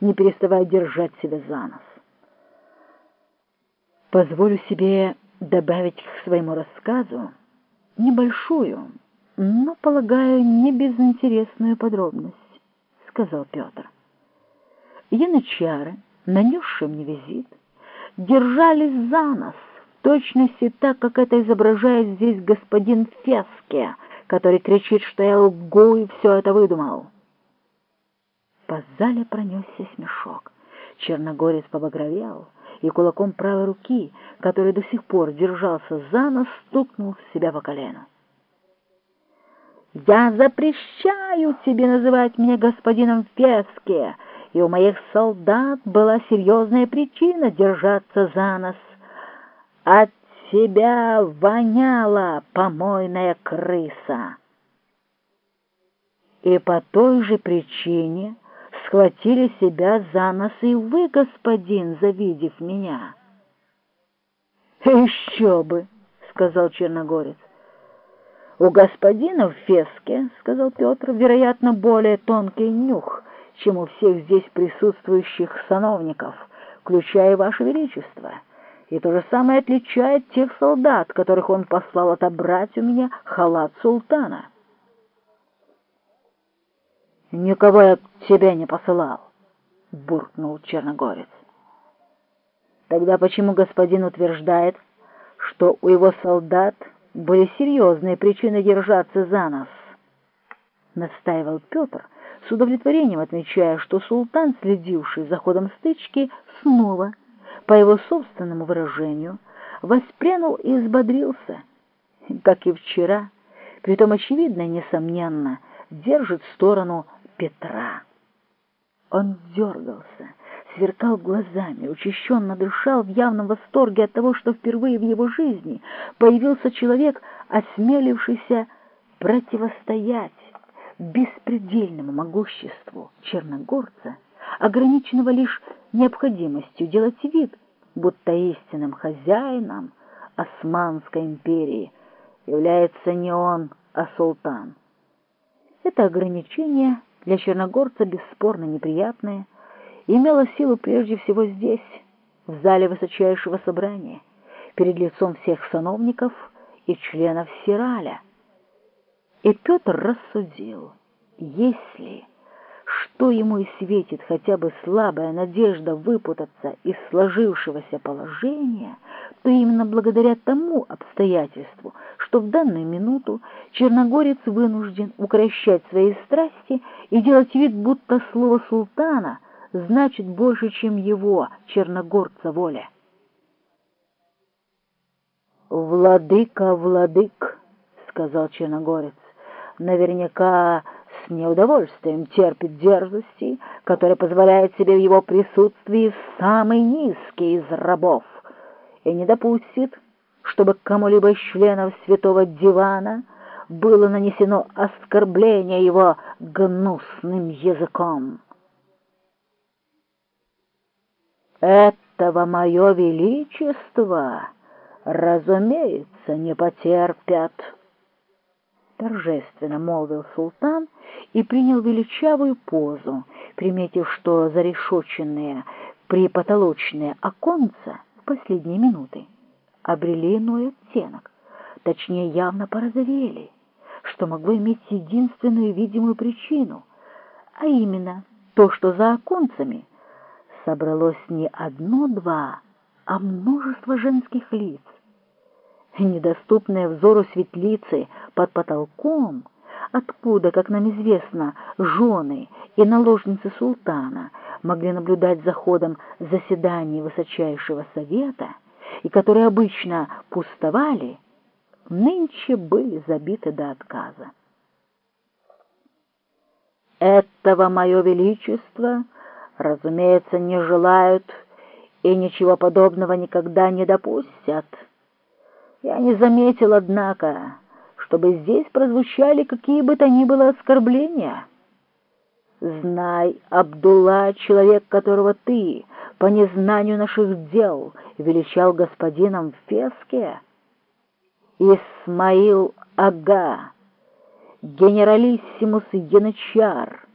не переставая держать себя за нос. Позволю себе добавить к своему рассказу небольшую, но, полагаю, не безинтересную подробность, — сказал Петр. Янычары, нанесшие мне визит, держались за нос, в точности так, как это изображает здесь господин Феске, который кричит, что я лгу и все это выдумал. По зале пронесся смешок. Черногорец побагровел и кулаком правой руки, который до сих пор держался за нос, стукнул себя по колену. «Я запрещаю тебе называть меня господином Феске!» и у моих солдат была серьезная причина держаться за нос. От тебя воняла помойная крыса. И по той же причине схватили себя за нос и вы, господин, завидев меня. «Еще бы!» — сказал Черногорец. «У господина в Феске, — сказал Петр, — вероятно, более тонкий нюх, чем у всех здесь присутствующих сановников, включая Ваше Величество, и то же самое отличает тех солдат, которых он послал отобрать у меня халат султана». «Никого я к тебе не посылал», — буркнул Черногорец. «Тогда почему господин утверждает, что у его солдат были серьезные причины держаться за нас?» Настаивал Петр, с удовлетворением отмечая, что султан, следивший за ходом стычки, снова, по его собственному выражению, воспрянул и взбодрился, как и вчера, притом очевидно несомненно, держит сторону Петра. Он дергался, сверкал глазами, учащенно дышал в явном восторге от того, что впервые в его жизни появился человек, осмелившийся противостоять беспредельному могуществу черногорца, ограниченного лишь необходимостью делать вид, будто истинным хозяином Османской империи является не он, а султан. Это ограничение для черногорца бесспорно неприятное, имело силу прежде всего здесь, в зале высочайшего собрания, перед лицом всех сановников и членов Сираля. И Петр рассудил, если что ему и светит хотя бы слабая надежда выпутаться из сложившегося положения, то именно благодаря тому обстоятельству, что в данную минуту черногорец вынужден укращать свои страсти и делать вид, будто слово султана значит больше, чем его, черногорца, воля. «Владыка, владык», — сказал черногорец, — «наверняка с неудовольствием терпит дерзости, которая позволяет себе в его присутствии самый низкий из рабов, и не допустит, чтобы кому-либо из членов святого дивана было нанесено оскорбление его гнусным языком. Этого мое величество, разумеется, не потерпят торжественно молвил султан и принял величавую позу, приметив, что зарешоченные припотолочные оконца в последние минуты обрели иной оттенок, точнее явно порозовели, что могло иметь единственную видимую причину, а именно то, что за оконцами собралось не одно-два, а множество женских лиц, недоступные взору светлицы под потолком, откуда, как нам известно, жены и наложницы султана могли наблюдать за ходом заседаний высочайшего совета, и которые обычно пустовали, нынче были забиты до отказа. Этого мое величество, разумеется, не желают и ничего подобного никогда не допустят, я не заметил, однако, чтобы здесь прозвучали какие бы то ни было оскорбления. Знай, Абдулла, человек, которого ты, по незнанию наших дел, величал господином Феске, Исмаил Ага, генералиссимус Янычар,